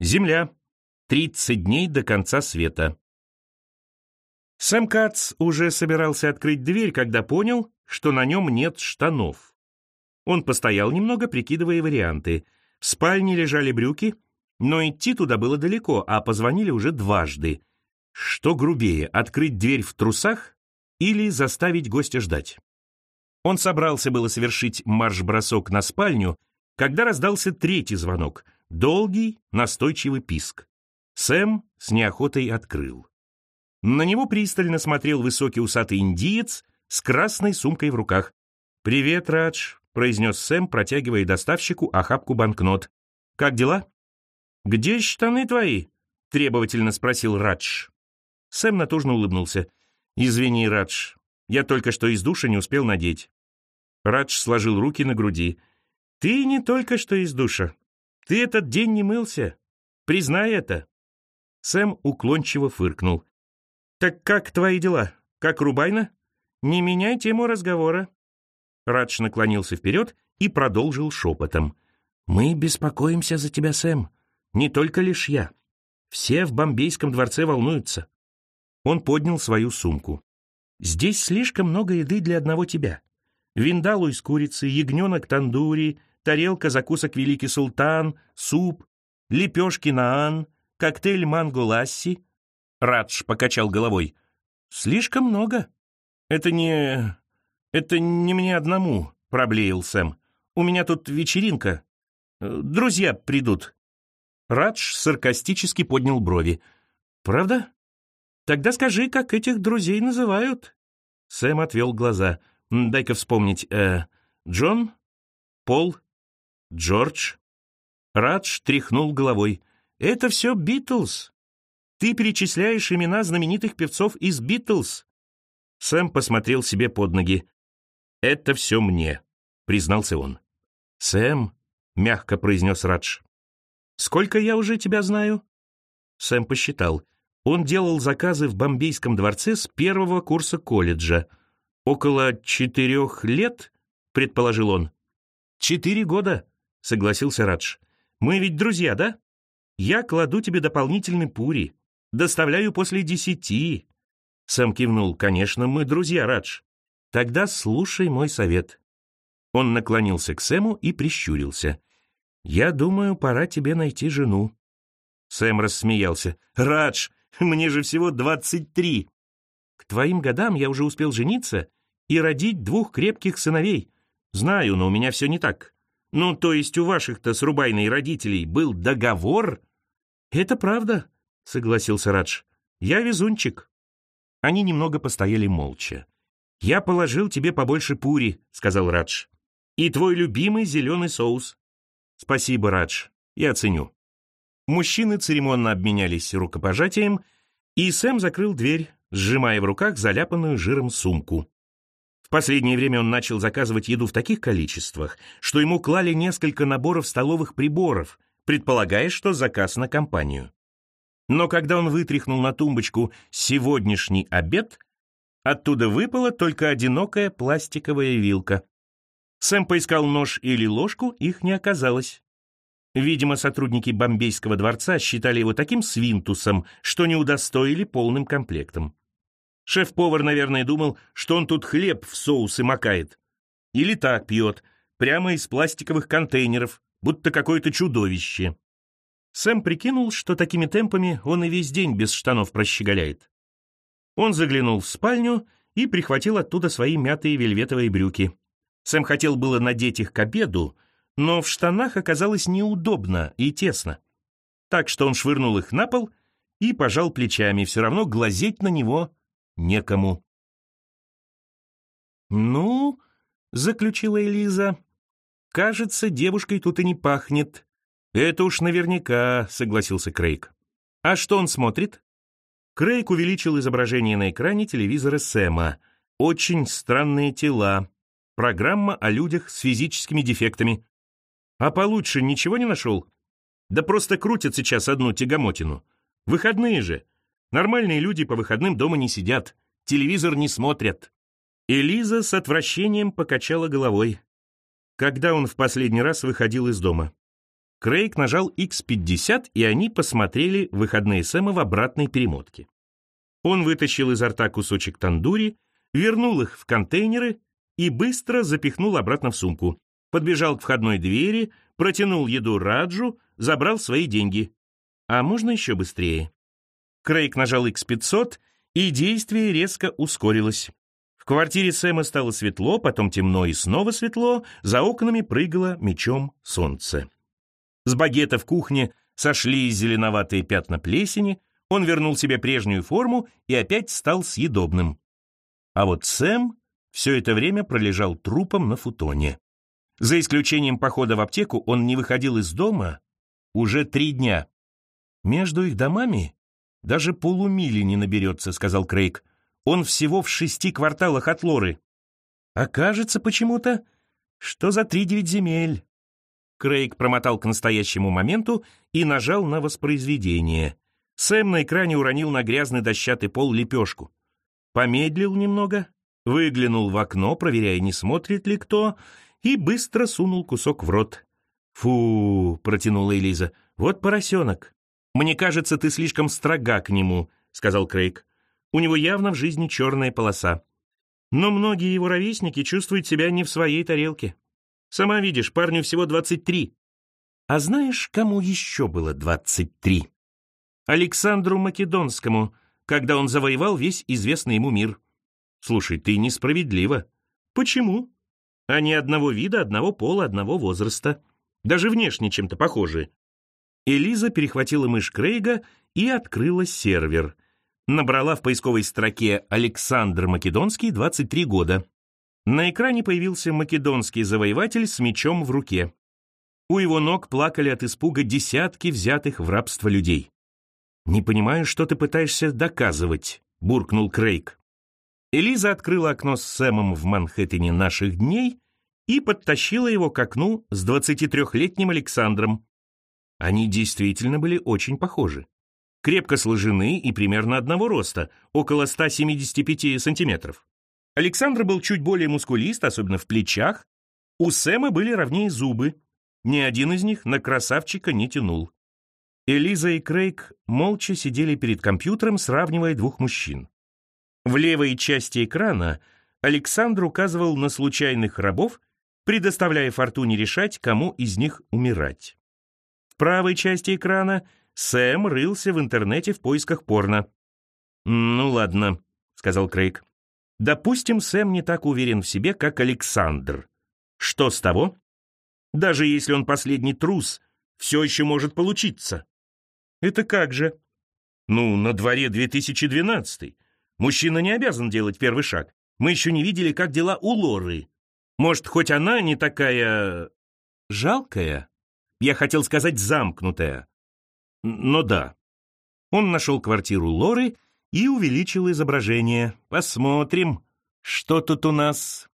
Земля. 30 дней до конца света. Сэм Кац уже собирался открыть дверь, когда понял, что на нем нет штанов. Он постоял немного, прикидывая варианты. В спальне лежали брюки, но идти туда было далеко, а позвонили уже дважды. Что грубее, открыть дверь в трусах или заставить гостя ждать? Он собрался было совершить марш-бросок на спальню, когда раздался третий звонок, долгий, настойчивый писк. Сэм с неохотой открыл. На него пристально смотрел высокий усатый индиец с красной сумкой в руках. «Привет, Радж», — произнес Сэм, протягивая доставщику охапку банкнот. «Как дела?» «Где штаны твои?» — требовательно спросил Радж. Сэм натужно улыбнулся. «Извини, Радж, я только что из душа не успел надеть». Радж сложил руки на груди. «Ты не только что из душа. Ты этот день не мылся. Признай это». Сэм уклончиво фыркнул. «Так как твои дела? Как Рубайна? Не меняй тему разговора». Радж наклонился вперед и продолжил шепотом. «Мы беспокоимся за тебя, Сэм. Не только лишь я. Все в Бомбейском дворце волнуются». Он поднял свою сумку. «Здесь слишком много еды для одного тебя. Виндалу из курицы, ягненок тандури, тарелка закусок Великий Султан, суп, лепешки наан, коктейль манго-ласси». Радж покачал головой. «Слишком много. Это не... это не мне одному», — проблеял Сэм. «У меня тут вечеринка. Друзья придут». Радж саркастически поднял брови. «Правда? Тогда скажи, как этих друзей называют?» Сэм отвел глаза. «Дай-ка вспомнить. Э, Джон? Пол? Джордж?» Радж тряхнул головой. «Это все Битлз. Ты перечисляешь имена знаменитых певцов из Битлз». Сэм посмотрел себе под ноги. «Это все мне», — признался он. «Сэм», — мягко произнес Радж, Сколько я уже тебя знаю?» Сэм посчитал. Он делал заказы в Бомбейском дворце с первого курса колледжа. «Около четырех лет?» — предположил он. «Четыре года», — согласился Радж. «Мы ведь друзья, да? Я кладу тебе дополнительный пури. Доставляю после десяти». Сэм кивнул. «Конечно, мы друзья, Радж. Тогда слушай мой совет». Он наклонился к Сэму и прищурился. «Я думаю, пора тебе найти жену». Сэм рассмеялся. «Радж, мне же всего двадцать три. К твоим годам я уже успел жениться и родить двух крепких сыновей. Знаю, но у меня все не так. Ну, то есть у ваших-то с Рубайной родителей был договор?» «Это правда», — согласился Радж. «Я везунчик». Они немного постояли молча. «Я положил тебе побольше пури», — сказал Радж. «И твой любимый зеленый соус. «Спасибо, Радж, я ценю». Мужчины церемонно обменялись рукопожатием, и Сэм закрыл дверь, сжимая в руках заляпанную жиром сумку. Последнее время он начал заказывать еду в таких количествах, что ему клали несколько наборов столовых приборов, предполагая, что заказ на компанию. Но когда он вытряхнул на тумбочку «сегодняшний обед», оттуда выпала только одинокая пластиковая вилка. Сэм поискал нож или ложку, их не оказалось. Видимо, сотрудники Бомбейского дворца считали его таким свинтусом, что не удостоили полным комплектом. Шеф-повар, наверное, думал, что он тут хлеб в соусы макает. Или так пьет, прямо из пластиковых контейнеров, будто какое-то чудовище. Сэм прикинул, что такими темпами он и весь день без штанов прощеголяет. Он заглянул в спальню и прихватил оттуда свои мятые вельветовые брюки. Сэм хотел было надеть их к обеду, но в штанах оказалось неудобно и тесно. Так что он швырнул их на пол и пожал плечами, все равно глазеть на него некому. «Ну», — заключила Элиза, — «кажется, девушкой тут и не пахнет». «Это уж наверняка», — согласился Крейг. «А что он смотрит?» Крейг увеличил изображение на экране телевизора Сэма. «Очень странные тела», Программа о людях с физическими дефектами. А получше ничего не нашел? Да просто крутят сейчас одну тягомотину. Выходные же. Нормальные люди по выходным дома не сидят, телевизор не смотрят. Элиза с отвращением покачала головой. Когда он в последний раз выходил из дома? Крейг нажал X50, и они посмотрели выходные Сэма в обратной перемотке. Он вытащил изо рта кусочек тандури, вернул их в контейнеры и быстро запихнул обратно в сумку. Подбежал к входной двери, протянул еду Раджу, забрал свои деньги. А можно еще быстрее? Крейг нажал X500, и действие резко ускорилось. В квартире Сэма стало светло, потом темно и снова светло, за окнами прыгало мечом солнце. С багета в кухне сошли зеленоватые пятна плесени, он вернул себе прежнюю форму и опять стал съедобным. А вот Сэм все это время пролежал трупом на футоне. За исключением похода в аптеку он не выходил из дома уже три дня. Между их домами даже полумили не наберется, сказал Крейг. Он всего в шести кварталах от Лоры. А кажется почему-то, что за три девять земель. Крейг промотал к настоящему моменту и нажал на воспроизведение. Сэм на экране уронил на грязный дощатый пол лепешку. Помедлил немного, выглянул в окно, проверяя, не смотрит ли кто, и быстро сунул кусок в рот. «Фу!» — протянула Элиза. «Вот поросенок!» «Мне кажется, ты слишком строга к нему», — сказал Крейг. «У него явно в жизни черная полоса. Но многие его ровесники чувствуют себя не в своей тарелке. Сама видишь, парню всего двадцать три. А знаешь, кому еще было двадцать три?» Александру Македонскому, когда он завоевал весь известный ему мир. Слушай, ты несправедлива. Почему? Они одного вида, одного пола, одного возраста. Даже внешне чем-то похожи. Элиза перехватила мышь Крейга и открыла сервер. Набрала в поисковой строке «Александр Македонский, 23 года». На экране появился македонский завоеватель с мечом в руке. У его ног плакали от испуга десятки взятых в рабство людей. «Не понимаю, что ты пытаешься доказывать», — буркнул Крейг. Элиза открыла окно с Сэмом в Манхэттене наших дней и подтащила его к окну с 23-летним Александром. Они действительно были очень похожи. Крепко сложены и примерно одного роста, около 175 сантиметров. Александр был чуть более мускулист, особенно в плечах. У Сэма были ровнее зубы. Ни один из них на красавчика не тянул. Элиза и Крейг молча сидели перед компьютером, сравнивая двух мужчин. В левой части экрана Александр указывал на случайных рабов, предоставляя Фортуне решать, кому из них умирать. Правой части экрана Сэм рылся в интернете в поисках порно. «Ну ладно», — сказал Крейг. «Допустим, Сэм не так уверен в себе, как Александр. Что с того? Даже если он последний трус, все еще может получиться». Это как же? Ну, на дворе 2012. Мужчина не обязан делать первый шаг. Мы еще не видели, как дела у Лоры. Может, хоть она не такая... жалкая? Я хотел сказать замкнутая. Но да. Он нашел квартиру Лоры и увеличил изображение. Посмотрим, что тут у нас.